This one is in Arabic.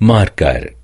ماركر